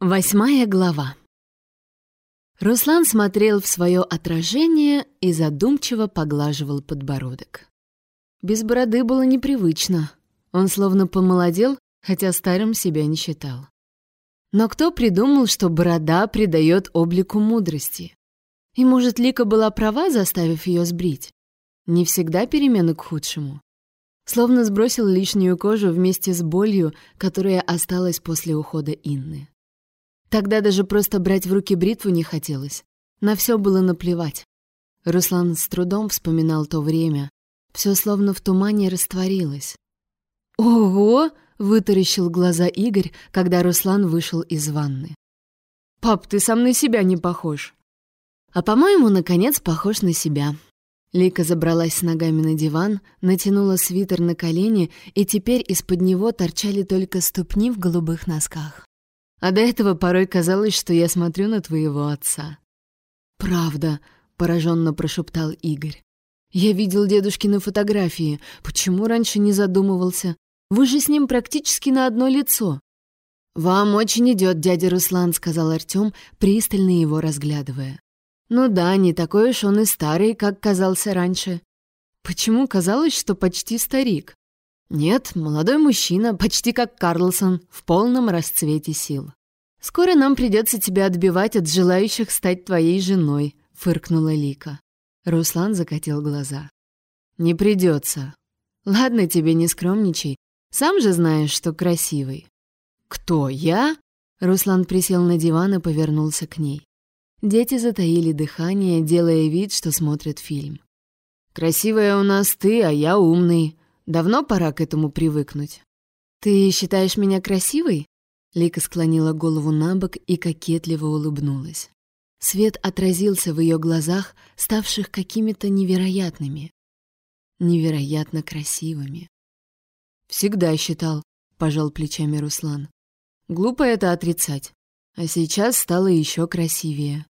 Восьмая глава. Руслан смотрел в свое отражение и задумчиво поглаживал подбородок. Без бороды было непривычно. Он словно помолодел, хотя старым себя не считал. Но кто придумал, что борода придает облику мудрости? И, может, Лика была права, заставив ее сбрить? Не всегда перемены к худшему. Словно сбросил лишнюю кожу вместе с болью, которая осталась после ухода Инны. Тогда даже просто брать в руки бритву не хотелось. На все было наплевать. Руслан с трудом вспоминал то время. Все словно в тумане растворилось. «Ого!» — вытаращил глаза Игорь, когда Руслан вышел из ванны. «Пап, ты сам на себя не похож». «А, по-моему, наконец похож на себя». Лика забралась с ногами на диван, натянула свитер на колени, и теперь из-под него торчали только ступни в голубых носках. А до этого порой казалось, что я смотрю на твоего отца. «Правда», — пораженно прошептал Игорь. «Я видел дедушкины фотографии. Почему раньше не задумывался? Вы же с ним практически на одно лицо». «Вам очень идет, дядя Руслан», — сказал Артем, пристально его разглядывая. «Ну да, не такой уж он и старый, как казался раньше». «Почему казалось, что почти старик?» Нет, молодой мужчина, почти как Карлсон, в полном расцвете сил. «Скоро нам придется тебя отбивать от желающих стать твоей женой», — фыркнула Лика. Руслан закатил глаза. «Не придется. Ладно тебе, не скромничай. Сам же знаешь, что красивый». «Кто, я?» Руслан присел на диван и повернулся к ней. Дети затаили дыхание, делая вид, что смотрят фильм. «Красивая у нас ты, а я умный. Давно пора к этому привыкнуть. Ты считаешь меня красивой? Лика склонила голову на бок и кокетливо улыбнулась. Свет отразился в ее глазах, ставших какими-то невероятными. Невероятно красивыми. «Всегда считал», — пожал плечами Руслан. «Глупо это отрицать. А сейчас стало еще красивее».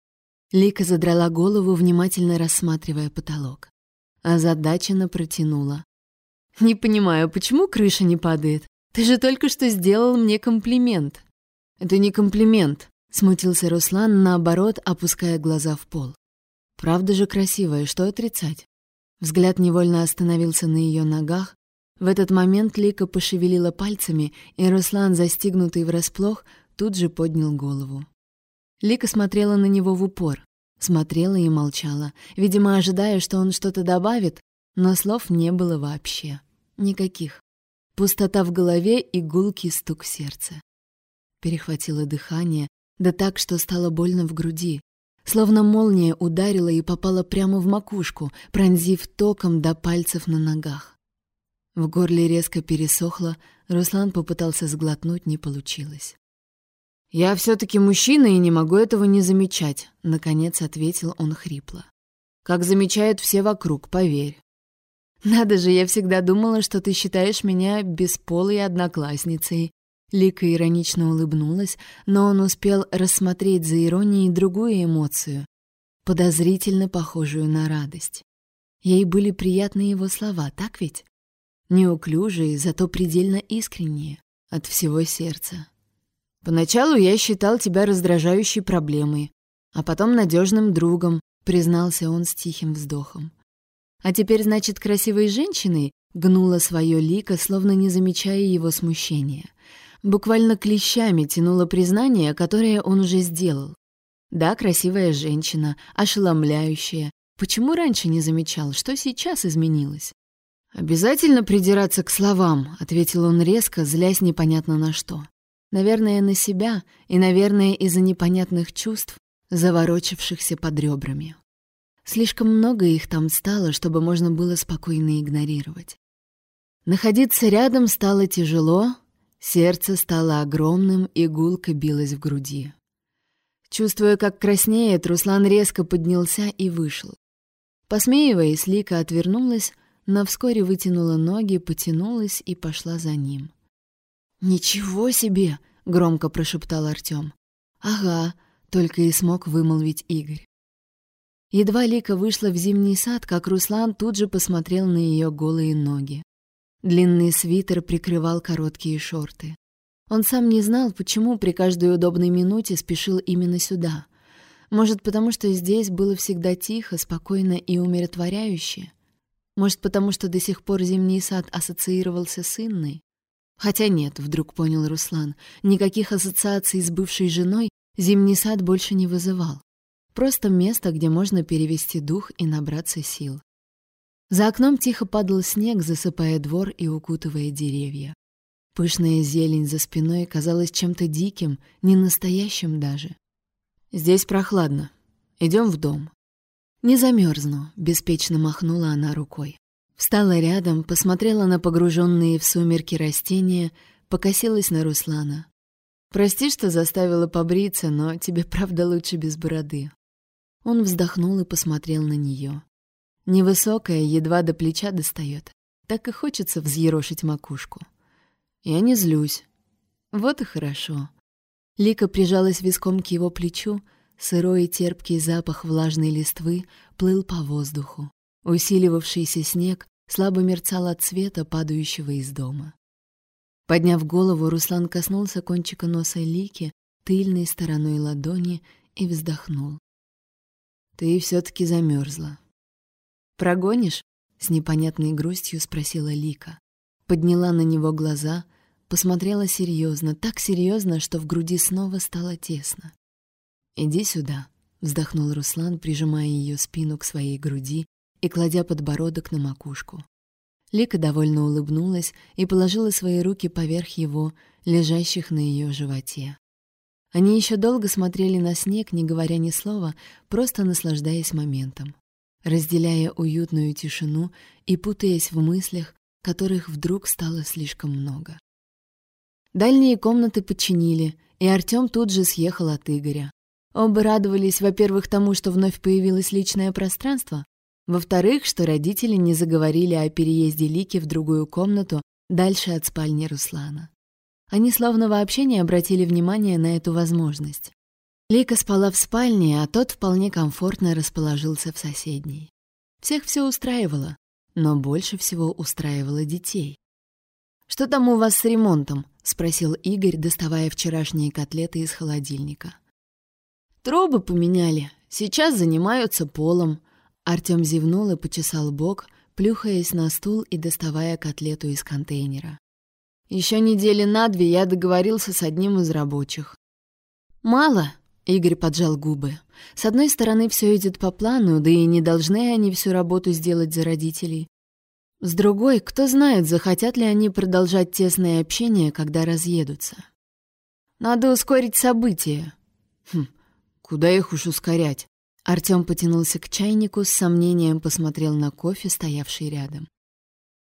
Лика задрала голову, внимательно рассматривая потолок. А Озадаченно протянула. «Не понимаю, почему крыша не падает? Ты же только что сделал мне комплимент». «Это не комплимент», — смутился Руслан, наоборот, опуская глаза в пол. «Правда же красивая, что отрицать?» Взгляд невольно остановился на ее ногах. В этот момент Лика пошевелила пальцами, и Руслан, застигнутый врасплох, тут же поднял голову. Лика смотрела на него в упор, смотрела и молчала, видимо, ожидая, что он что-то добавит, но слов не было вообще. Никаких. Пустота в голове и гулкий стук сердца. Перехватило дыхание, да так, что стало больно в груди. Словно молния ударила и попала прямо в макушку, пронзив током до пальцев на ногах. В горле резко пересохло, Руслан попытался сглотнуть, не получилось. «Я все-таки мужчина и не могу этого не замечать», — наконец ответил он хрипло. «Как замечают все вокруг, поверь. «Надо же, я всегда думала, что ты считаешь меня бесполой одноклассницей». Лика иронично улыбнулась, но он успел рассмотреть за иронией другую эмоцию, подозрительно похожую на радость. Ей были приятны его слова, так ведь? Неуклюжие, зато предельно искренние, от всего сердца. «Поначалу я считал тебя раздражающей проблемой, а потом надежным другом», признался он с тихим вздохом. А теперь, значит, красивой женщиной гнула свое лико, словно не замечая его смущения. Буквально клещами тянуло признание, которое он уже сделал. Да, красивая женщина, ошеломляющая. Почему раньше не замечал, что сейчас изменилось? «Обязательно придираться к словам», — ответил он резко, злясь непонятно на что. Наверное, на себя и, наверное, из-за непонятных чувств, заворочившихся под ребрами. Слишком много их там стало, чтобы можно было спокойно игнорировать. Находиться рядом стало тяжело, сердце стало огромным, и билось в груди. Чувствуя, как краснеет, Руслан резко поднялся и вышел. Посмеиваясь, Лика отвернулась, но вскоре вытянула ноги, потянулась и пошла за ним. «Ничего себе!» — громко прошептал Артем. «Ага», — только и смог вымолвить Игорь. Едва Лика вышла в зимний сад, как Руслан тут же посмотрел на ее голые ноги. Длинный свитер прикрывал короткие шорты. Он сам не знал, почему при каждой удобной минуте спешил именно сюда. Может, потому что здесь было всегда тихо, спокойно и умиротворяюще? Может, потому что до сих пор зимний сад ассоциировался с Инной? Хотя нет, вдруг понял Руслан, никаких ассоциаций с бывшей женой зимний сад больше не вызывал. Просто место, где можно перевести дух и набраться сил. За окном тихо падал снег, засыпая двор и укутывая деревья. Пышная зелень за спиной казалась чем-то диким, ненастоящим даже. «Здесь прохладно. Идем в дом». «Не замерзну», — беспечно махнула она рукой. Встала рядом, посмотрела на погруженные в сумерки растения, покосилась на Руслана. «Прости, что заставила побриться, но тебе правда лучше без бороды». Он вздохнул и посмотрел на нее. Невысокая, едва до плеча достает. Так и хочется взъерошить макушку. Я не злюсь. Вот и хорошо. Лика прижалась виском к его плечу, сырой и терпкий запах влажной листвы плыл по воздуху. Усиливавшийся снег слабо мерцал от света, падающего из дома. Подняв голову, Руслан коснулся кончика носа Лики тыльной стороной ладони и вздохнул. «Ты все-таки замерзла. «Прогонишь?» — с непонятной грустью спросила Лика. Подняла на него глаза, посмотрела серьезно, так серьезно, что в груди снова стало тесно. «Иди сюда», — вздохнул Руслан, прижимая ее спину к своей груди и кладя подбородок на макушку. Лика довольно улыбнулась и положила свои руки поверх его, лежащих на ее животе. Они еще долго смотрели на снег, не говоря ни слова, просто наслаждаясь моментом разделяя уютную тишину и путаясь в мыслях, которых вдруг стало слишком много. Дальние комнаты подчинили, и Артём тут же съехал от Игоря. Оба радовались, во-первых, тому, что вновь появилось личное пространство, во-вторых, что родители не заговорили о переезде Лики в другую комнату дальше от спальни Руслана. Они словно вообще не обратили внимания на эту возможность. Лика спала в спальне, а тот вполне комфортно расположился в соседней. Всех все устраивало, но больше всего устраивало детей. «Что там у вас с ремонтом?» — спросил Игорь, доставая вчерашние котлеты из холодильника. «Трубы поменяли. Сейчас занимаются полом». Артём зевнул и почесал бок, плюхаясь на стул и доставая котлету из контейнера. Еще недели на две я договорился с одним из рабочих. «Мало?» Игорь поджал губы. С одной стороны, все идет по плану, да и не должны они всю работу сделать за родителей. С другой, кто знает, захотят ли они продолжать тесное общение, когда разъедутся. Надо ускорить события. Хм, куда их уж ускорять? Артём потянулся к чайнику, с сомнением посмотрел на кофе, стоявший рядом.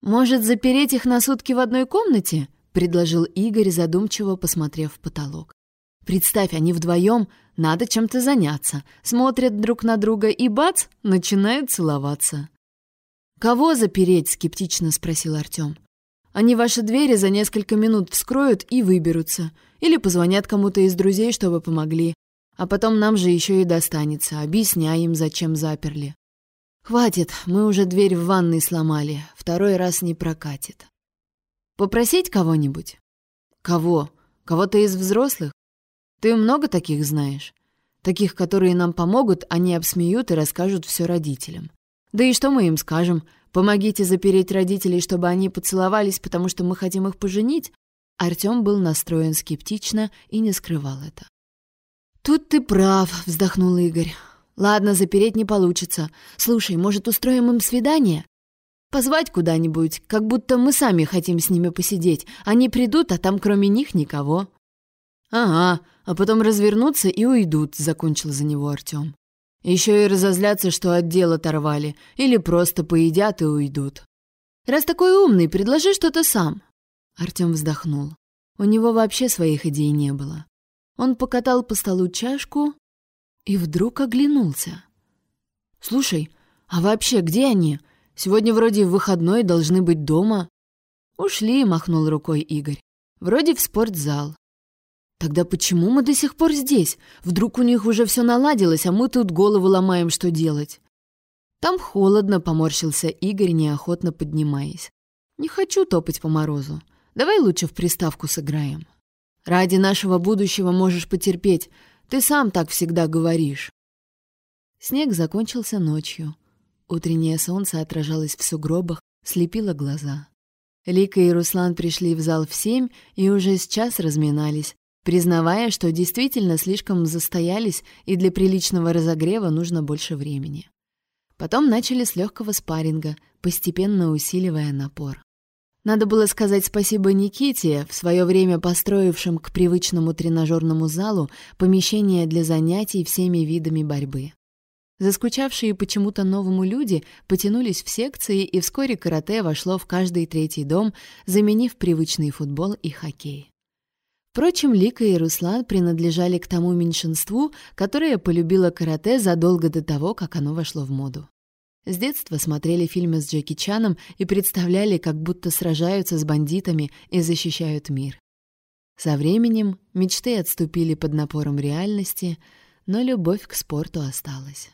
«Может, запереть их на сутки в одной комнате?» — предложил Игорь, задумчиво посмотрев в потолок. Представь, они вдвоем, надо чем-то заняться, смотрят друг на друга и бац, начинают целоваться. «Кого запереть?» — скептично спросил Артём. «Они ваши двери за несколько минут вскроют и выберутся. Или позвонят кому-то из друзей, чтобы помогли. А потом нам же еще и достанется. Объясняй им, зачем заперли. Хватит, мы уже дверь в ванной сломали. Второй раз не прокатит. Попросить кого-нибудь? Кого? Кого-то из взрослых? Ты много таких знаешь? Таких, которые нам помогут, они обсмеют и расскажут все родителям. Да и что мы им скажем? Помогите запереть родителей, чтобы они поцеловались, потому что мы хотим их поженить? Артём был настроен скептично и не скрывал это. «Тут ты прав», — вздохнул Игорь. «Ладно, запереть не получится. Слушай, может, устроим им свидание? Позвать куда-нибудь, как будто мы сами хотим с ними посидеть. Они придут, а там кроме них никого». «Ага, а потом развернутся и уйдут», — закончил за него Артём. Еще и разозлятся, что отдел оторвали, или просто поедят и уйдут. «Раз такой умный, предложи что-то сам». Артём вздохнул. У него вообще своих идей не было. Он покатал по столу чашку и вдруг оглянулся. «Слушай, а вообще где они? Сегодня вроде выходной, должны быть дома». «Ушли», — махнул рукой Игорь. «Вроде в спортзал. Тогда почему мы до сих пор здесь? Вдруг у них уже все наладилось, а мы тут голову ломаем, что делать? Там холодно, поморщился Игорь, неохотно поднимаясь. Не хочу топать по морозу. Давай лучше в приставку сыграем. Ради нашего будущего можешь потерпеть. Ты сам так всегда говоришь». Снег закончился ночью. Утреннее солнце отражалось в сугробах, слепило глаза. Лика и Руслан пришли в зал в семь и уже сейчас разминались, признавая, что действительно слишком застоялись и для приличного разогрева нужно больше времени. Потом начали с легкого спарринга, постепенно усиливая напор. Надо было сказать спасибо Никите, в свое время построившим к привычному тренажерному залу помещение для занятий всеми видами борьбы. Заскучавшие почему-то новому люди потянулись в секции, и вскоре карате вошло в каждый третий дом, заменив привычный футбол и хоккей. Впрочем, Лика и Руслан принадлежали к тому меньшинству, которое полюбило карате задолго до того, как оно вошло в моду. С детства смотрели фильмы с Джеки Чаном и представляли, как будто сражаются с бандитами и защищают мир. Со временем мечты отступили под напором реальности, но любовь к спорту осталась.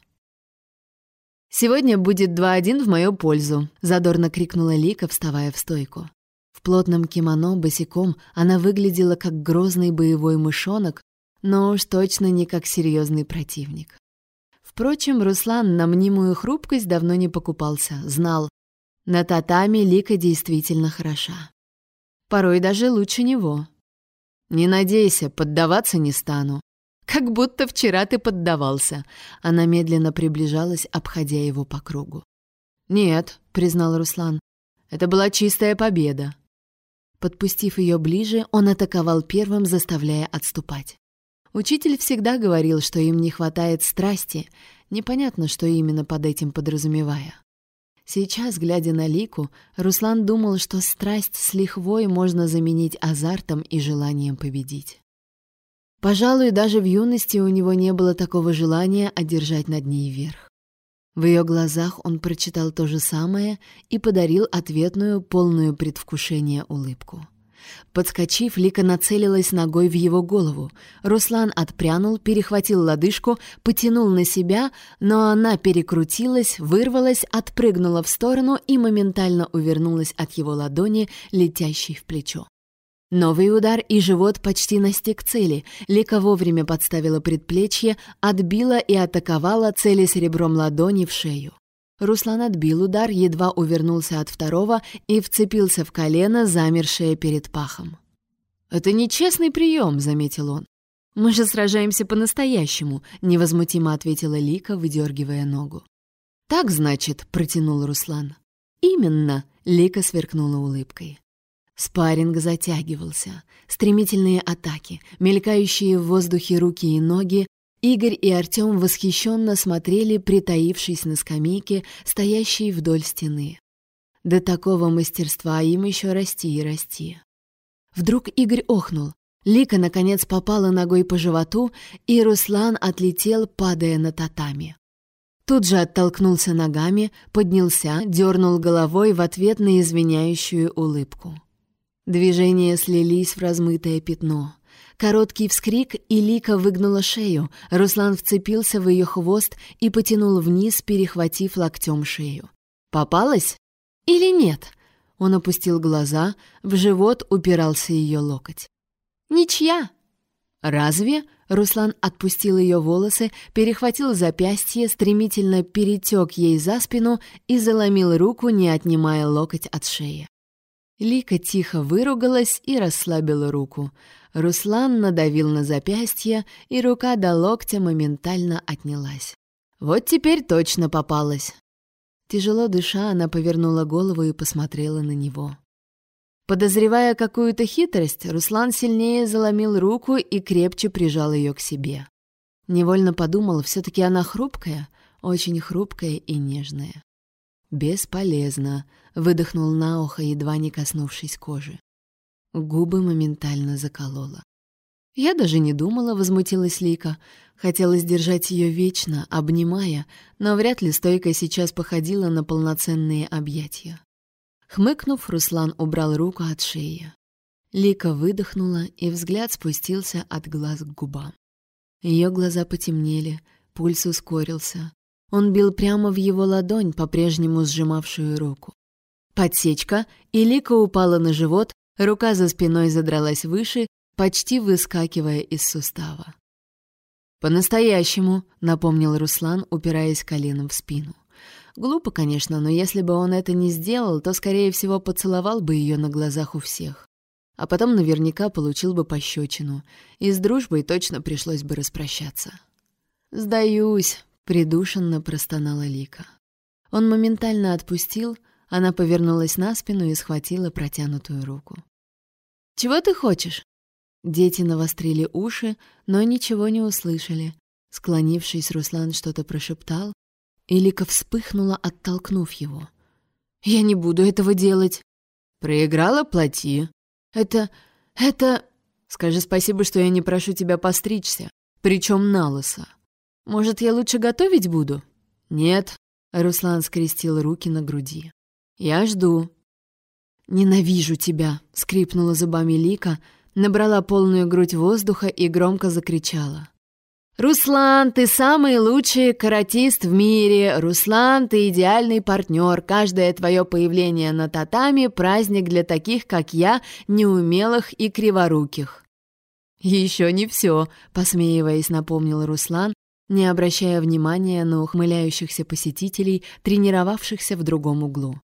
«Сегодня будет 2-1 в мою пользу», — задорно крикнула Лика, вставая в стойку. В плотном кимоно босиком она выглядела как грозный боевой мышонок, но уж точно не как серьезный противник. Впрочем, Руслан на мнимую хрупкость давно не покупался, знал. На татами Лика действительно хороша. Порой даже лучше него. «Не надейся, поддаваться не стану», как будто вчера ты поддавался. Она медленно приближалась, обходя его по кругу. Нет, признал Руслан. Это была чистая победа. Подпустив ее ближе, он атаковал первым, заставляя отступать. Учитель всегда говорил, что им не хватает страсти, непонятно, что именно под этим подразумевая. Сейчас, глядя на Лику, Руслан думал, что страсть с лихвой можно заменить азартом и желанием победить. Пожалуй, даже в юности у него не было такого желания одержать над ней верх. В ее глазах он прочитал то же самое и подарил ответную, полную предвкушения улыбку. Подскочив, Лика нацелилась ногой в его голову. Руслан отпрянул, перехватил лодыжку, потянул на себя, но она перекрутилась, вырвалась, отпрыгнула в сторону и моментально увернулась от его ладони, летящей в плечо. Новый удар, и живот почти настиг цели. Лика вовремя подставила предплечье, отбила и атаковала, целясь ребром ладони в шею. Руслан отбил удар, едва увернулся от второго и вцепился в колено, замершее перед пахом. «Это нечестный прием», — заметил он. «Мы же сражаемся по-настоящему», — невозмутимо ответила Лика, выдергивая ногу. «Так, значит», — протянул Руслан. «Именно», — Лика сверкнула улыбкой. Спарринг затягивался. Стремительные атаки, мелькающие в воздухе руки и ноги. Игорь и Артем восхищенно смотрели, притаившись на скамейке, стоящей вдоль стены. До такого мастерства им еще расти и расти. Вдруг Игорь охнул. Лика, наконец, попала ногой по животу, и Руслан отлетел, падая на татами. Тут же оттолкнулся ногами, поднялся, дернул головой в ответ на извиняющую улыбку. Движения слились в размытое пятно. Короткий вскрик, и Лика выгнула шею. Руслан вцепился в ее хвост и потянул вниз, перехватив локтем шею. «Попалась? Или нет?» Он опустил глаза, в живот упирался ее локоть. «Ничья!» «Разве?» Руслан отпустил ее волосы, перехватил запястье, стремительно перетек ей за спину и заломил руку, не отнимая локоть от шеи. Лика тихо выругалась и расслабила руку. Руслан надавил на запястье, и рука до локтя моментально отнялась. Вот теперь точно попалась. Тяжело дыша, она повернула голову и посмотрела на него. Подозревая какую-то хитрость, Руслан сильнее заломил руку и крепче прижал ее к себе. Невольно подумал, все-таки она хрупкая, очень хрупкая и нежная. «Бесполезно», — выдохнул на ухо, едва не коснувшись кожи. Губы моментально заколола. «Я даже не думала», — возмутилась Лика. Хотелось держать ее вечно, обнимая, но вряд ли стойка сейчас походила на полноценные объятия. Хмыкнув, Руслан убрал руку от шеи. Лика выдохнула, и взгляд спустился от глаз к губам. Ее глаза потемнели, пульс ускорился. Он бил прямо в его ладонь, по-прежнему сжимавшую руку. Подсечка, и Лика упала на живот, рука за спиной задралась выше, почти выскакивая из сустава. «По-настоящему», — напомнил Руслан, упираясь коленом в спину. Глупо, конечно, но если бы он это не сделал, то, скорее всего, поцеловал бы ее на глазах у всех. А потом наверняка получил бы пощечину, и с дружбой точно пришлось бы распрощаться. «Сдаюсь», — придушенно простонала Лика. Он моментально отпустил, она повернулась на спину и схватила протянутую руку. «Чего ты хочешь?» Дети навострили уши, но ничего не услышали. Склонившись, Руслан что-то прошептал, и Лика вспыхнула, оттолкнув его. «Я не буду этого делать!» «Проиграла, плати!» «Это... это...» «Скажи спасибо, что я не прошу тебя постричься, причем на лысо!» Может, я лучше готовить буду? Нет. Руслан скрестил руки на груди. Я жду. Ненавижу тебя, скрипнула зубами Лика, набрала полную грудь воздуха и громко закричала. «Руслан, ты самый лучший каратист в мире! Руслан, ты идеальный партнер! Каждое твое появление на татами — праздник для таких, как я, неумелых и криворуких!» «Еще не все», — посмеиваясь, напомнил Руслан, не обращая внимания на ухмыляющихся посетителей, тренировавшихся в другом углу.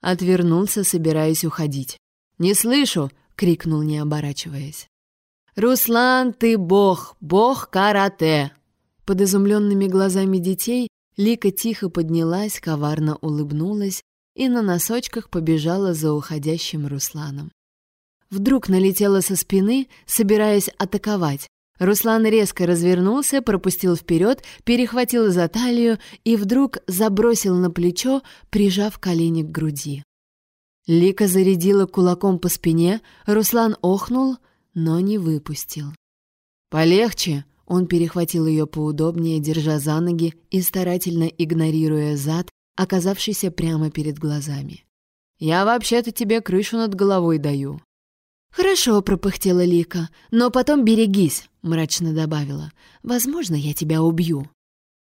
Отвернулся, собираясь уходить. «Не слышу!» — крикнул, не оборачиваясь. «Руслан, ты бог! Бог карате!» Под изумленными глазами детей Лика тихо поднялась, коварно улыбнулась и на носочках побежала за уходящим Русланом. Вдруг налетела со спины, собираясь атаковать, Руслан резко развернулся, пропустил вперед, перехватил за талию и вдруг забросил на плечо, прижав колени к груди. Лика зарядила кулаком по спине, Руслан охнул, но не выпустил. «Полегче!» — он перехватил ее поудобнее, держа за ноги и старательно игнорируя зад, оказавшийся прямо перед глазами. «Я вообще-то тебе крышу над головой даю». «Хорошо», — пропыхтела Лика, — «но потом берегись», — мрачно добавила. «Возможно, я тебя убью».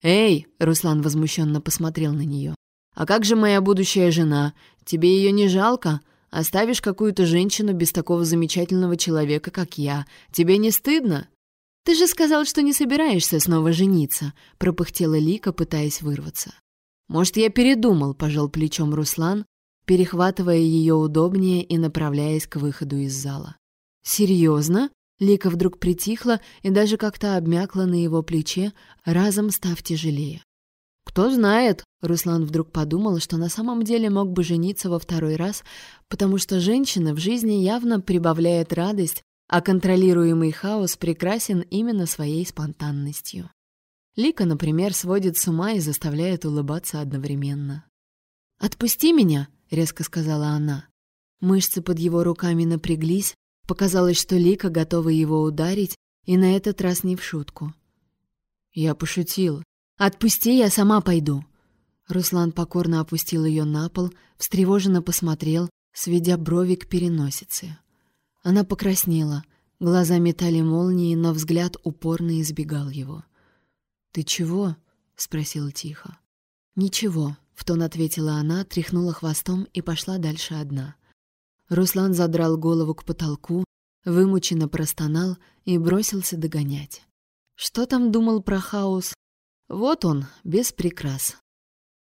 «Эй!» — Руслан возмущенно посмотрел на нее. «А как же моя будущая жена? Тебе ее не жалко? Оставишь какую-то женщину без такого замечательного человека, как я. Тебе не стыдно?» «Ты же сказал, что не собираешься снова жениться», — пропыхтела Лика, пытаясь вырваться. «Может, я передумал», — пожал плечом Руслан, перехватывая ее удобнее и направляясь к выходу из зала. «Серьезно?» Лика вдруг притихла и даже как-то обмякла на его плече, разом став тяжелее. «Кто знает?» — Руслан вдруг подумал, что на самом деле мог бы жениться во второй раз, потому что женщина в жизни явно прибавляет радость, а контролируемый хаос прекрасен именно своей спонтанностью. Лика, например, сводит с ума и заставляет улыбаться одновременно. «Отпусти меня!» — резко сказала она. Мышцы под его руками напряглись, показалось, что Лика готова его ударить, и на этот раз не в шутку. Я пошутил. «Отпусти, я сама пойду!» Руслан покорно опустил ее на пол, встревоженно посмотрел, сведя брови к переносице. Она покраснела, глаза метали молнии, но взгляд упорно избегал его. «Ты чего?» — спросил тихо. «Ничего», в тон ответила она, тряхнула хвостом и пошла дальше одна. Руслан задрал голову к потолку, вымученно простонал и бросился догонять. Что там думал про хаос? Вот он, без прикрас.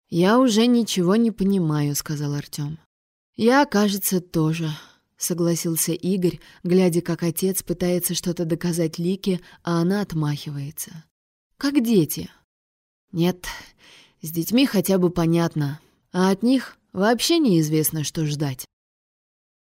«Я уже ничего не понимаю», — сказал Артём. «Я, кажется, тоже», — согласился Игорь, глядя, как отец пытается что-то доказать Лике, а она отмахивается. «Как дети». «Нет, с детьми хотя бы понятно, а от них вообще неизвестно, что ждать.